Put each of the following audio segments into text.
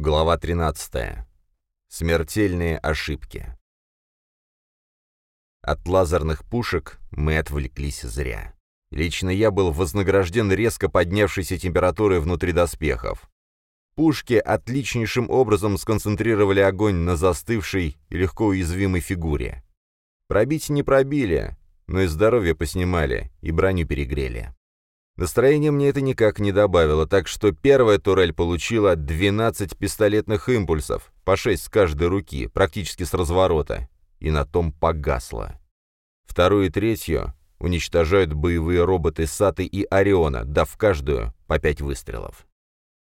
Глава 13. Смертельные ошибки. От лазерных пушек мы отвлеклись зря. Лично я был вознагражден резко поднявшейся температурой внутри доспехов. Пушки отличнейшим образом сконцентрировали огонь на застывшей и легко уязвимой фигуре. Пробить не пробили, но и здоровье поснимали, и броню перегрели. Настроение мне это никак не добавило, так что первая турель получила 12 пистолетных импульсов, по 6 с каждой руки, практически с разворота, и на том погасла. Вторую и третью уничтожают боевые роботы Саты и Ориона, дав каждую по 5 выстрелов.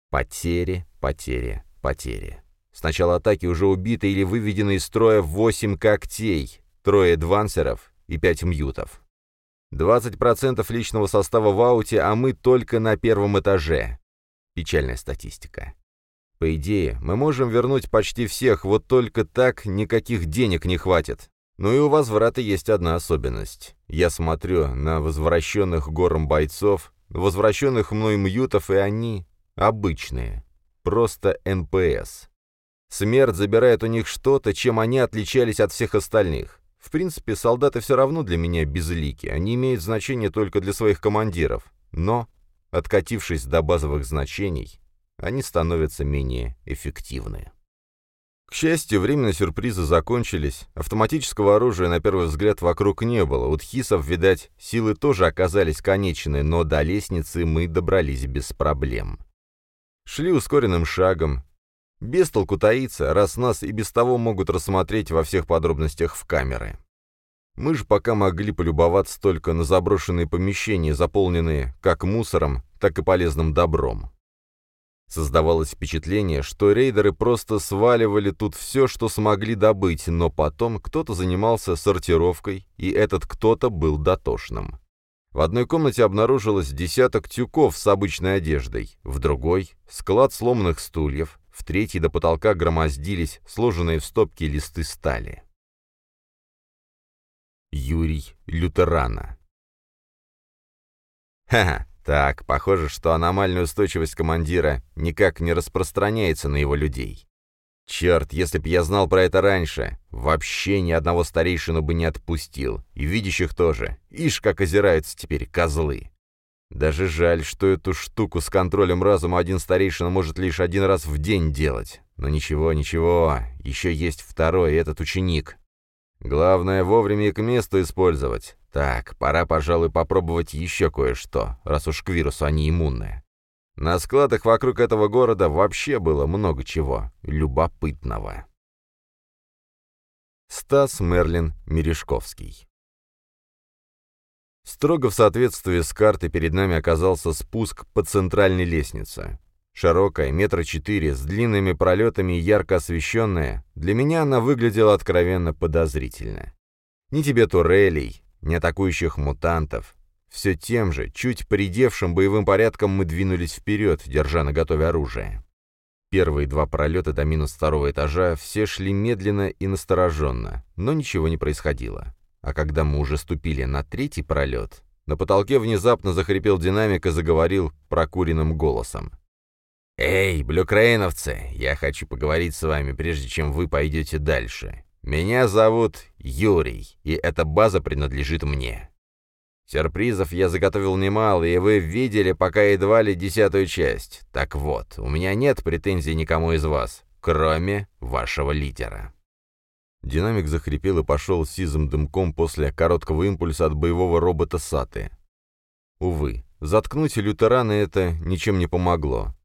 Потери, потери, потери. С начала атаки уже убиты или выведены из строя 8 когтей, трое адвансеров и 5 мьютов. 20% личного состава в ауте, а мы только на первом этаже. Печальная статистика. По идее, мы можем вернуть почти всех, вот только так никаких денег не хватит. Ну и у возврата есть одна особенность. Я смотрю на возвращенных гором бойцов, возвращенных мной мьютов, и они обычные. Просто НПС. Смерть забирает у них что-то, чем они отличались от всех остальных. В принципе, солдаты все равно для меня безлики, они имеют значение только для своих командиров. Но, откатившись до базовых значений, они становятся менее эффективны. К счастью, временно сюрпризы закончились, автоматического оружия на первый взгляд вокруг не было, у тхисов, видать, силы тоже оказались конечны, но до лестницы мы добрались без проблем. Шли ускоренным шагом, без толку таиться, раз нас и без того могут рассмотреть во всех подробностях в камеры. Мы же пока могли полюбоваться только на заброшенные помещения, заполненные как мусором, так и полезным добром. Создавалось впечатление, что рейдеры просто сваливали тут все, что смогли добыть, но потом кто-то занимался сортировкой, и этот кто-то был дотошным. В одной комнате обнаружилось десяток тюков с обычной одеждой, в другой — склад сломанных стульев, в третьей до потолка громоздились сложенные в стопки листы стали. Юрий Лютерана Ха-ха, так, похоже, что аномальная устойчивость командира никак не распространяется на его людей. Черт, если б я знал про это раньше, вообще ни одного старейшину бы не отпустил, и видящих тоже. Ишь, как озираются теперь козлы. Даже жаль, что эту штуку с контролем разума один старейшина может лишь один раз в день делать. Но ничего, ничего, еще есть второй, этот ученик. Главное, вовремя и к месту использовать. Так, пора, пожалуй, попробовать еще кое-что, раз уж к вирусу они иммунны. На складах вокруг этого города вообще было много чего любопытного. Стас Мерлин Мережковский Строго в соответствии с картой перед нами оказался спуск по центральной лестнице. Широкая, метра четыре, с длинными пролетами и ярко освещенная, для меня она выглядела откровенно подозрительно. Ни тебе турелей, ни атакующих мутантов. Все тем же, чуть поредевшим боевым порядком мы двинулись вперед, держа на готове оружие. Первые два пролета до минус второго этажа все шли медленно и настороженно, но ничего не происходило. А когда мы уже ступили на третий пролет, на потолке внезапно захрипел динамик и заговорил прокуренным голосом. «Эй, блюкрейновцы, я хочу поговорить с вами, прежде чем вы пойдете дальше. Меня зовут Юрий, и эта база принадлежит мне. Сюрпризов я заготовил немало, и вы видели пока едва ли десятую часть. Так вот, у меня нет претензий никому из вас, кроме вашего лидера». Динамик захрипел и пошел сизым дымком после короткого импульса от боевого робота Саты. Увы, заткнуть лютерана это ничем не помогло.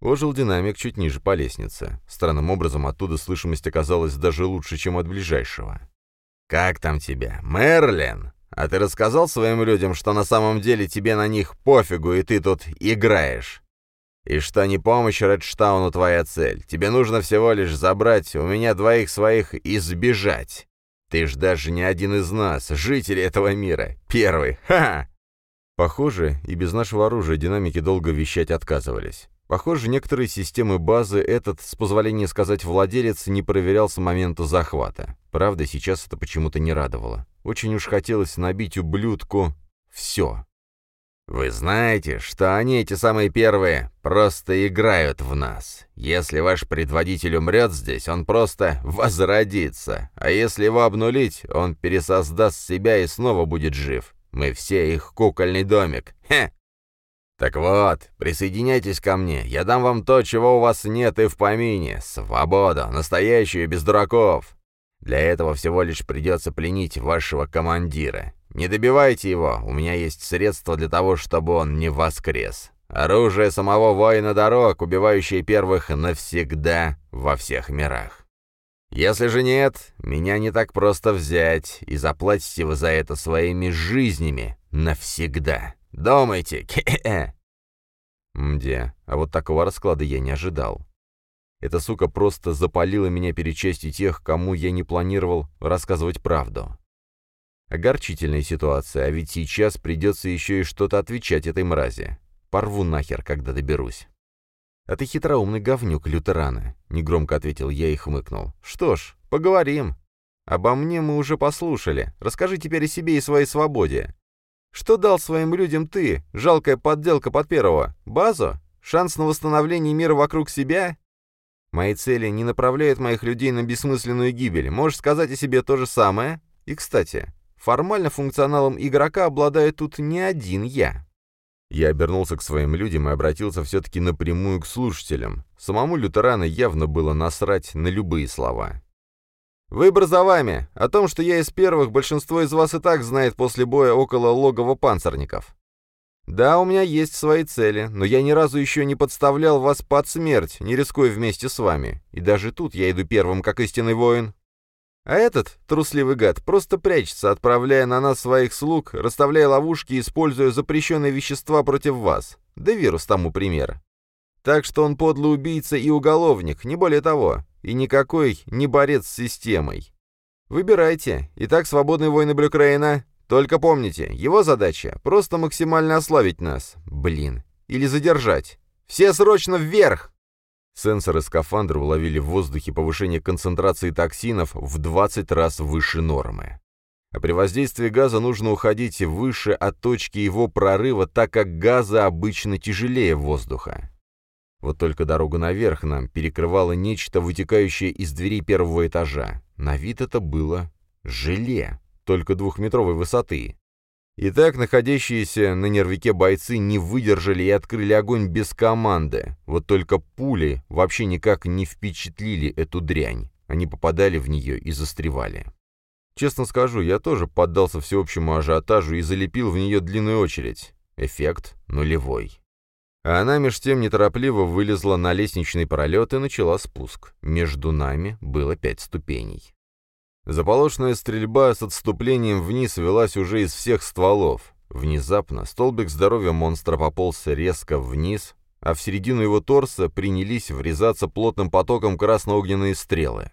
Ожил динамик чуть ниже по лестнице. Странным образом оттуда слышимость оказалась даже лучше, чем от ближайшего. «Как там тебя? Мерлин? А ты рассказал своим людям, что на самом деле тебе на них пофигу, и ты тут играешь?» И что не помощь Редштауну твоя цель. Тебе нужно всего лишь забрать у меня двоих своих и сбежать. Ты ж даже не один из нас, жителей этого мира. Первый. Ха! Похоже, и без нашего оружия динамики долго вещать отказывались. Похоже, некоторые системы базы этот, с позволения сказать, владелец не проверял с момента захвата. Правда, сейчас это почему-то не радовало. Очень уж хотелось набить ублюдку все. Вы знаете, что они, эти самые первые, просто играют в нас. Если ваш предводитель умрет здесь, он просто возродится. А если его обнулить, он пересоздаст себя и снова будет жив. Мы все их кукольный домик. Хе! Так вот, присоединяйтесь ко мне. Я дам вам то, чего у вас нет и в помине. Свободу, настоящую, без дураков. Для этого всего лишь придется пленить вашего командира. Не добивайте его, у меня есть средства для того, чтобы он не воскрес. Оружие самого воина дорог, убивающее первых навсегда во всех мирах. Если же нет, меня не так просто взять, и заплатите вы за это своими жизнями навсегда. Думайте, ке Мде, а вот такого расклада я не ожидал. Эта сука просто запалила меня перед честью тех, кому я не планировал рассказывать правду. Огорчительная ситуация, а ведь сейчас придется еще и что-то отвечать этой мрази. Порву нахер, когда доберусь. «А ты хитроумный говнюк, лютерана», — негромко ответил я и хмыкнул. «Что ж, поговорим. Обо мне мы уже послушали. Расскажи теперь о себе и своей свободе. Что дал своим людям ты, жалкая подделка под первого? Базу? Шанс на восстановление мира вокруг себя? Мои цели не направляют моих людей на бессмысленную гибель. Можешь сказать о себе то же самое? И, кстати, Формально функционалом игрока обладает тут не один я. Я обернулся к своим людям и обратился все-таки напрямую к слушателям. Самому лютерана явно было насрать на любые слова. «Выбор за вами. О том, что я из первых, большинство из вас и так знает после боя около логова панцирников. Да, у меня есть свои цели, но я ни разу еще не подставлял вас под смерть, не рискуя вместе с вами. И даже тут я иду первым, как истинный воин. А этот, трусливый гад, просто прячется, отправляя на нас своих слуг, расставляя ловушки, используя запрещенные вещества против вас. Да вирус тому пример. Так что он подлый убийца и уголовник, не более того, и никакой не борец с системой. Выбирайте. Итак, свободный воин Блюкрейна. Только помните, его задача — просто максимально ославить нас. Блин. Или задержать. Все срочно вверх! Сенсоры скафандра уловили в воздухе повышение концентрации токсинов в 20 раз выше нормы. А при воздействии газа нужно уходить выше от точки его прорыва, так как газа обычно тяжелее воздуха. Вот только дорогу наверх нам перекрывало нечто, вытекающее из дверей первого этажа. На вид это было желе, только двухметровой высоты. Итак, находящиеся на нервике бойцы не выдержали и открыли огонь без команды. Вот только пули вообще никак не впечатлили эту дрянь. Они попадали в нее и застревали. Честно скажу, я тоже поддался всеобщему ажиотажу и залепил в нее длинную очередь. Эффект нулевой. А она меж тем неторопливо вылезла на лестничный пролет и начала спуск. Между нами было пять ступеней. Заполошная стрельба с отступлением вниз велась уже из всех стволов. Внезапно столбик здоровья монстра пополз резко вниз, а в середину его торса принялись врезаться плотным потоком красноогненные стрелы.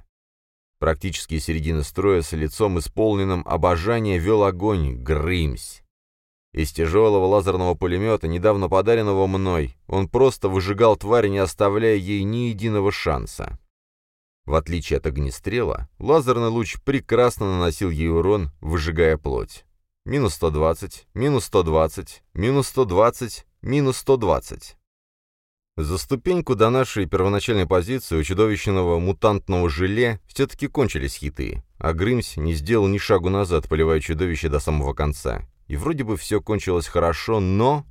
Практически середины строя с лицом исполненным обожания вел огонь Грымсь. Из тяжелого лазерного пулемета, недавно подаренного мной, он просто выжигал тварь, не оставляя ей ни единого шанса. В отличие от огнестрела, лазерный луч прекрасно наносил ей урон, выжигая плоть. Минус 120, минус 120, минус 120, минус 120. За ступеньку до нашей первоначальной позиции у чудовищного мутантного желе все-таки кончились хиты, а Грымс не сделал ни шагу назад, поливая чудовище до самого конца. И вроде бы все кончилось хорошо, но...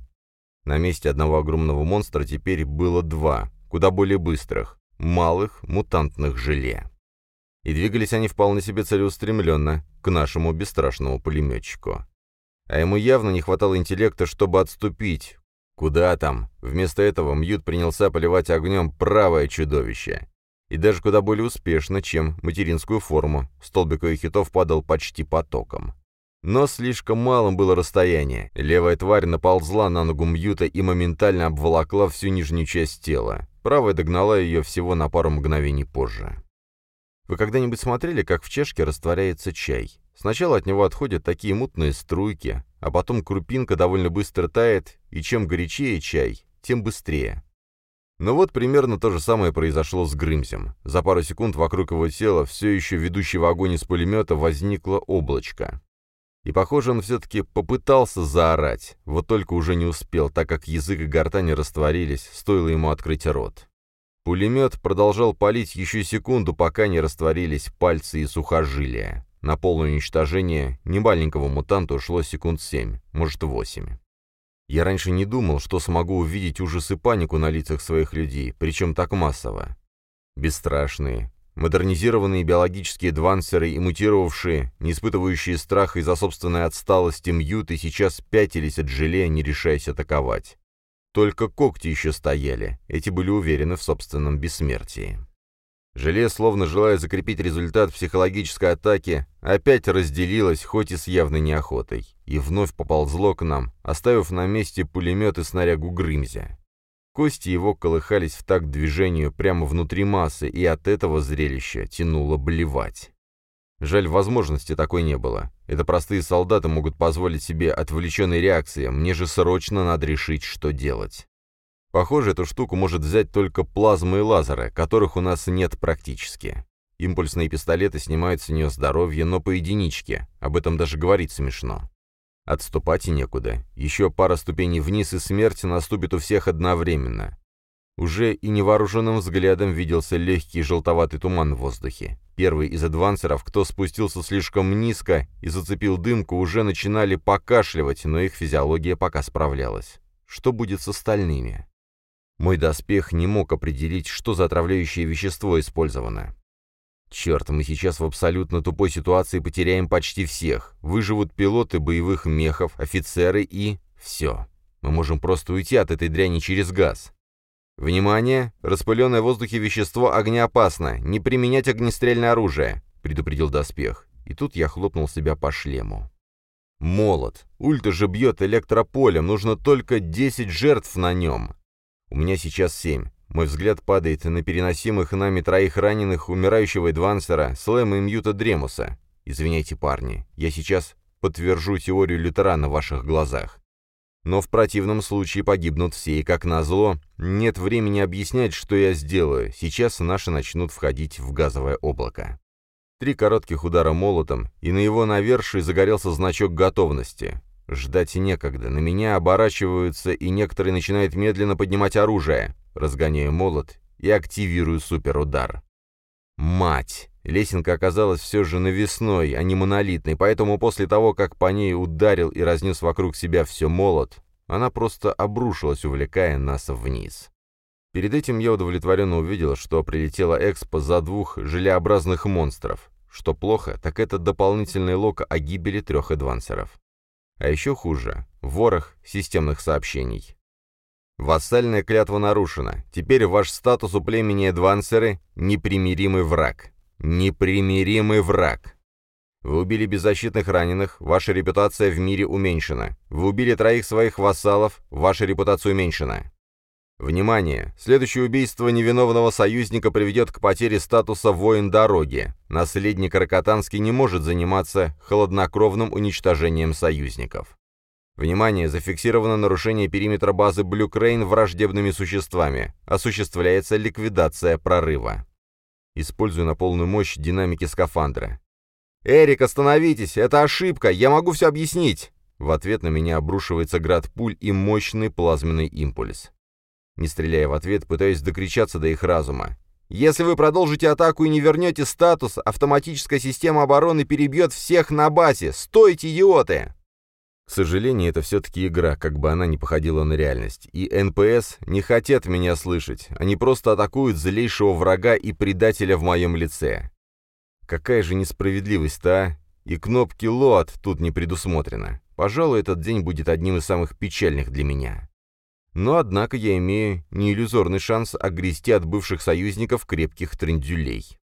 На месте одного огромного монстра теперь было два, куда более быстрых малых мутантных желе. И двигались они вполне себе целеустремленно к нашему бесстрашному пулеметчику. А ему явно не хватало интеллекта, чтобы отступить. Куда там? Вместо этого Мьют принялся поливать огнем правое чудовище. И даже куда более успешно, чем материнскую форму. Столбик ее хитов падал почти потоком. Но слишком малым было расстояние. Левая тварь наползла на ногу Мьюта и моментально обволокла всю нижнюю часть тела. Правая догнала ее всего на пару мгновений позже. Вы когда-нибудь смотрели, как в чашке растворяется чай? Сначала от него отходят такие мутные струйки, а потом крупинка довольно быстро тает, и чем горячее чай, тем быстрее. Но вот примерно то же самое произошло с Грымзем. За пару секунд вокруг его тела, все еще ведущего огонь из пулемета, возникло облачко. И, похоже, он все-таки попытался заорать, вот только уже не успел, так как язык и гортань растворились, стоило ему открыть рот. Пулемет продолжал палить еще секунду, пока не растворились пальцы и сухожилия. На полное уничтожение немаленького мутанта ушло секунд семь, может восемь. Я раньше не думал, что смогу увидеть ужас и панику на лицах своих людей, причем так массово. Бесстрашные, модернизированные биологические двансеры и мутировавшие, не испытывающие страха из-за собственной отсталости мьюты, сейчас пятились от желе, не решаясь атаковать. Только когти еще стояли, эти были уверены в собственном бессмертии. Желе, словно желая закрепить результат психологической атаки, опять разделилось, хоть и с явной неохотой, и вновь поползло к нам, оставив на месте пулемет и снарягу Грымзя. Кости его колыхались в такт движению прямо внутри массы, и от этого зрелища тянуло блевать. Жаль, возможности такой не было. Это простые солдаты могут позволить себе отвлеченной реакции, мне же срочно надо решить, что делать. Похоже, эту штуку может взять только плазмы и лазеры, которых у нас нет практически. Импульсные пистолеты снимают с нее здоровье, но по единичке, об этом даже говорить смешно. Отступать некуда. Еще пара ступеней вниз, и смерть наступит у всех одновременно. Уже и невооруженным взглядом виделся легкий желтоватый туман в воздухе. Первый из адвансеров, кто спустился слишком низко и зацепил дымку, уже начинали покашливать, но их физиология пока справлялась. Что будет с остальными? Мой доспех не мог определить, что за отравляющее вещество использовано. Черт, мы сейчас в абсолютно тупой ситуации потеряем почти всех. Выживут пилоты боевых мехов, офицеры и... все. Мы можем просто уйти от этой дряни через газ. «Внимание! Распыленное в воздухе вещество огнеопасно. Не применять огнестрельное оружие», — предупредил доспех. И тут я хлопнул себя по шлему. «Молот. Ульта же бьет электрополем. Нужно только 10 жертв на нем. У меня сейчас семь. Мой взгляд падает на переносимых нами троих раненых, умирающего Эдвансера, Слэма и Мьюта Дремуса. Извиняйте, парни, я сейчас подтвержу теорию Лютера на ваших глазах. Но в противном случае погибнут все, и, как назло, нет времени объяснять, что я сделаю. Сейчас наши начнут входить в газовое облако. Три коротких удара молотом, и на его навершии загорелся значок готовности. Ждать некогда, на меня оборачиваются, и некоторые начинают медленно поднимать оружие. Разгоняю молот и активирую суперудар. Мать! Лесенка оказалась все же навесной, а не монолитной, поэтому после того, как по ней ударил и разнес вокруг себя все молот, она просто обрушилась, увлекая нас вниз. Перед этим я удовлетворенно увидел, что прилетела Экспо за двух желеобразных монстров. Что плохо, так это дополнительный лог о гибели трех эдвансеров. А еще хуже — ворох системных сообщений. Вассальная клятва нарушена. Теперь ваш статус у племени Эдвансеры — непримиримый враг. Непримиримый враг. Вы убили беззащитных раненых, ваша репутация в мире уменьшена. Вы убили троих своих вассалов, ваша репутация уменьшена. Внимание! Следующее убийство невиновного союзника приведет к потере статуса воин дороги. Наследник Рокотанский не может заниматься холоднокровным уничтожением союзников. Внимание! Зафиксировано нарушение периметра базы Блю Крейн враждебными существами. Осуществляется ликвидация прорыва. Использую на полную мощь динамики скафандра. «Эрик, остановитесь! Это ошибка! Я могу все объяснить!» В ответ на меня обрушивается град пуль и мощный плазменный импульс. Не стреляя в ответ, пытаюсь докричаться до их разума. «Если вы продолжите атаку и не вернете статус, автоматическая система обороны перебьет всех на базе! Стойте, идиоты!» К сожалению, это все-таки игра, как бы она ни походила на реальность. И НПС не хотят меня слышать. Они просто атакуют злейшего врага и предателя в моем лице. Какая же несправедливость-то, а? И кнопки «Лоад» тут не предусмотрено. Пожалуй, этот день будет одним из самых печальных для меня. Но, однако, я имею неиллюзорный шанс огрести от бывших союзников крепких трендюлей.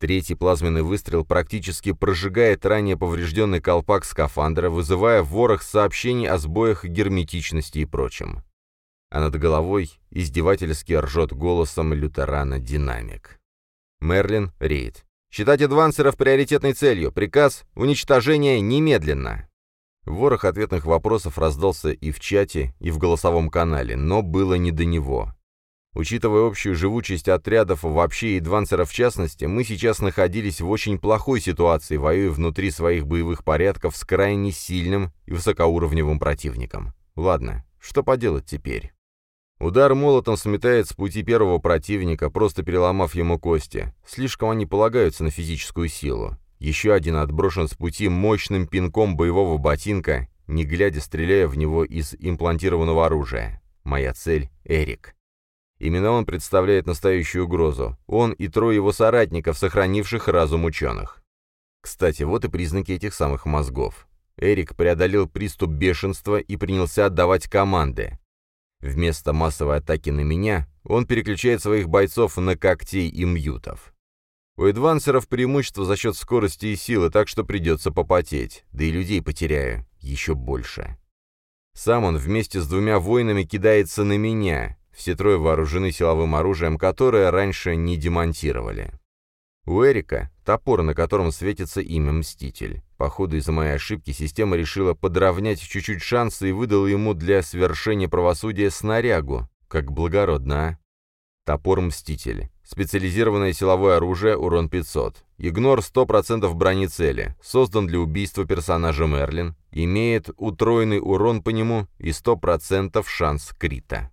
Третий плазменный выстрел практически прожигает ранее поврежденный колпак скафандра, вызывая ворох сообщений о сбоях герметичности и прочем. А над головой издевательски ржет голосом лютерана динамик. Мерлин, рейд. Считать адвансеров приоритетной целью. Приказ — уничтожение немедленно. Ворох ответных вопросов раздался и в чате, и в голосовом канале, но было не до него. Учитывая общую живучесть отрядов вообще и Двансера в частности, мы сейчас находились в очень плохой ситуации, воюя внутри своих боевых порядков с крайне сильным и высокоуровневым противником. Ладно, что поделать теперь? Удар молотом сметает с пути первого противника, просто переломав ему кости. Слишком они полагаются на физическую силу. Еще один отброшен с пути мощным пинком боевого ботинка, не глядя стреляя в него из имплантированного оружия. Моя цель — Эрик. Именно он представляет настоящую угрозу. Он и трое его соратников, сохранивших разум ученых. Кстати, вот и признаки этих самых мозгов. Эрик преодолел приступ бешенства и принялся отдавать команды. Вместо массовой атаки на меня, он переключает своих бойцов на когтей и мьютов. У эдвансеров преимущество за счет скорости и силы, так что придется попотеть, да и людей потеряю еще больше. Сам он вместе с двумя воинами кидается на меня, все трое вооружены силовым оружием, которое раньше не демонтировали. У Эрика топор, на котором светится имя Мститель. Походу, из-за моей ошибки система решила подровнять чуть-чуть шансы и выдала ему для свершения правосудия снарягу. Как благородно, а? Топор Мститель. Специализированное силовое оружие, урон 500. Игнор 100% брони цели. Создан для убийства персонажа Мерлин. Имеет утроенный урон по нему и 100% шанс крита.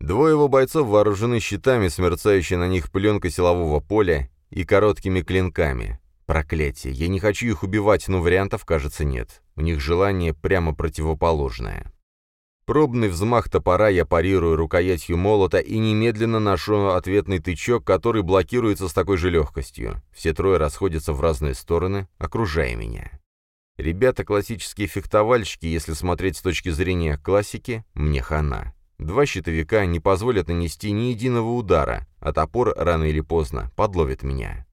Двое его бойцов вооружены щитами с на них пленкой силового поля и короткими клинками. Проклятие, я не хочу их убивать, но вариантов, кажется, нет. У них желание прямо противоположное. Пробный взмах топора я парирую рукоятью молота и немедленно ношу ответный тычок, который блокируется с такой же легкостью. Все трое расходятся в разные стороны, окружая меня. Ребята классические фехтовальщики, если смотреть с точки зрения классики, мне хана. Два щитовика не позволят нанести ни единого удара, а топор рано или поздно подловит меня.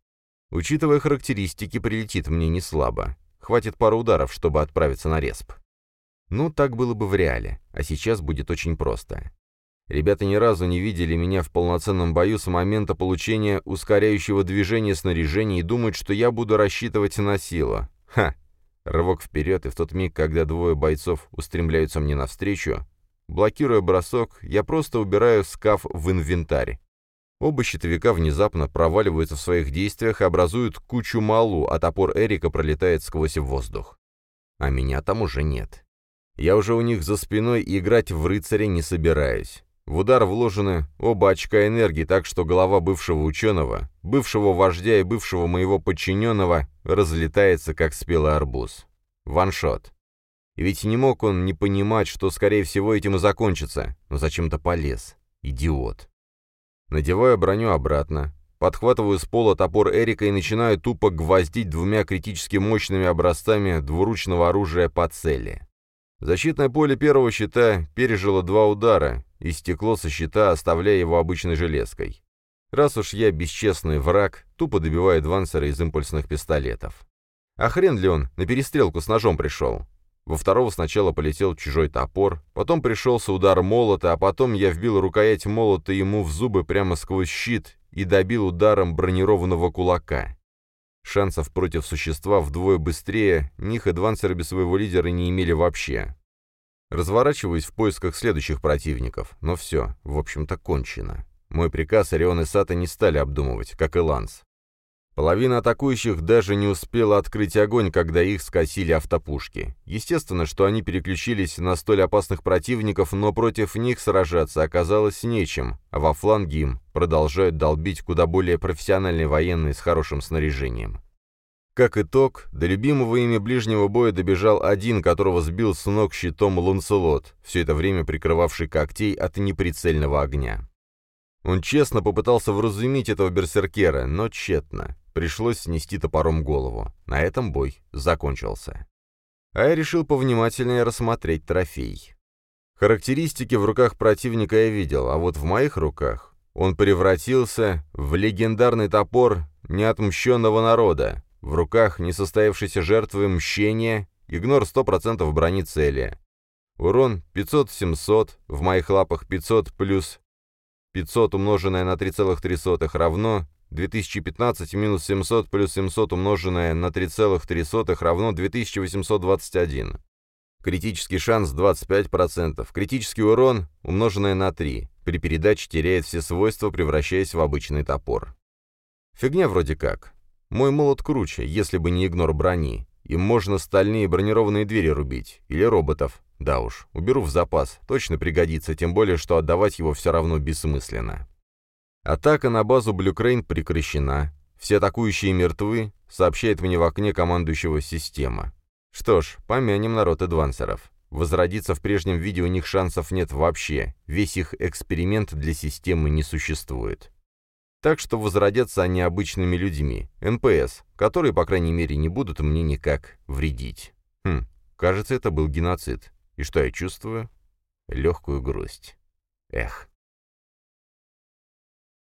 Учитывая характеристики, прилетит мне не слабо. Хватит пару ударов, чтобы отправиться на респ. Ну, так было бы в реале, а сейчас будет очень просто. Ребята ни разу не видели меня в полноценном бою с момента получения ускоряющего движения снаряжения и думают, что я буду рассчитывать на силу. Ха! Рывок вперед, и в тот миг, когда двое бойцов устремляются мне навстречу, Блокируя бросок, я просто убираю скаф в инвентарь. Оба щитовика внезапно проваливаются в своих действиях и образуют кучу малу, а топор Эрика пролетает сквозь воздух. А меня там уже нет. Я уже у них за спиной и играть в рыцаря не собираюсь. В удар вложены оба очка энергии, так что голова бывшего ученого, бывшего вождя и бывшего моего подчиненного разлетается, как спелый арбуз. Ваншот. Ведь не мог он не понимать, что, скорее всего, этим и закончится, но зачем-то полез. Идиот. Надеваю броню обратно, подхватываю с пола топор Эрика и начинаю тупо гвоздить двумя критически мощными образцами двуручного оружия по цели. Защитное поле первого щита пережило два удара и стекло со щита, оставляя его обычной железкой. Раз уж я бесчестный враг, тупо добиваю Двансера из импульсных пистолетов. А хрен ли он на перестрелку с ножом пришел? Во второго сначала полетел чужой топор, потом пришелся удар молота, а потом я вбил рукоять молота ему в зубы прямо сквозь щит и добил ударом бронированного кулака. Шансов против существа вдвое быстрее них эдвансеры без своего лидера не имели вообще. Разворачиваюсь в поисках следующих противников, но все, в общем-то, кончено. Мой приказ Орион и Сата не стали обдумывать, как и Ланс. Половина атакующих даже не успела открыть огонь, когда их скосили автопушки. Естественно, что они переключились на столь опасных противников, но против них сражаться оказалось нечем, а во фланге им продолжают долбить куда более профессиональные военные с хорошим снаряжением. Как итог, до любимого ими ближнего боя добежал один, которого сбил с ног щитом Ланселот, все это время прикрывавший когтей от неприцельного огня. Он честно попытался вразумить этого берсеркера, но тщетно. Пришлось снести топором голову. На этом бой закончился. А я решил повнимательнее рассмотреть трофей. Характеристики в руках противника я видел, а вот в моих руках он превратился в легендарный топор неотмщенного народа. В руках несостоявшейся жертвы мщения, игнор 100% брони цели. Урон 500-700, в моих лапах 500 плюс 500 умноженное на 3,3 равно 2015 минус 700 плюс 700 умноженное на 3,3 равно 2821. Критический шанс 25%, критический урон, умноженное на 3. При передаче теряет все свойства, превращаясь в обычный топор. Фигня вроде как. Мой молот круче, если бы не игнор брони. Им можно стальные бронированные двери рубить. Или роботов. Да уж, уберу в запас. Точно пригодится, тем более, что отдавать его все равно бессмысленно. Атака на базу Блюкрейн прекращена. Все атакующие мертвы, сообщает мне в окне командующего система. Что ж, помянем народ адвансеров. Возродиться в прежнем виде у них шансов нет вообще, весь их эксперимент для системы не существует. Так что возродятся они обычными людьми, НПС, которые, по крайней мере, не будут мне никак вредить. Хм, кажется, это был геноцид. И что я чувствую? Легкую грусть. Эх.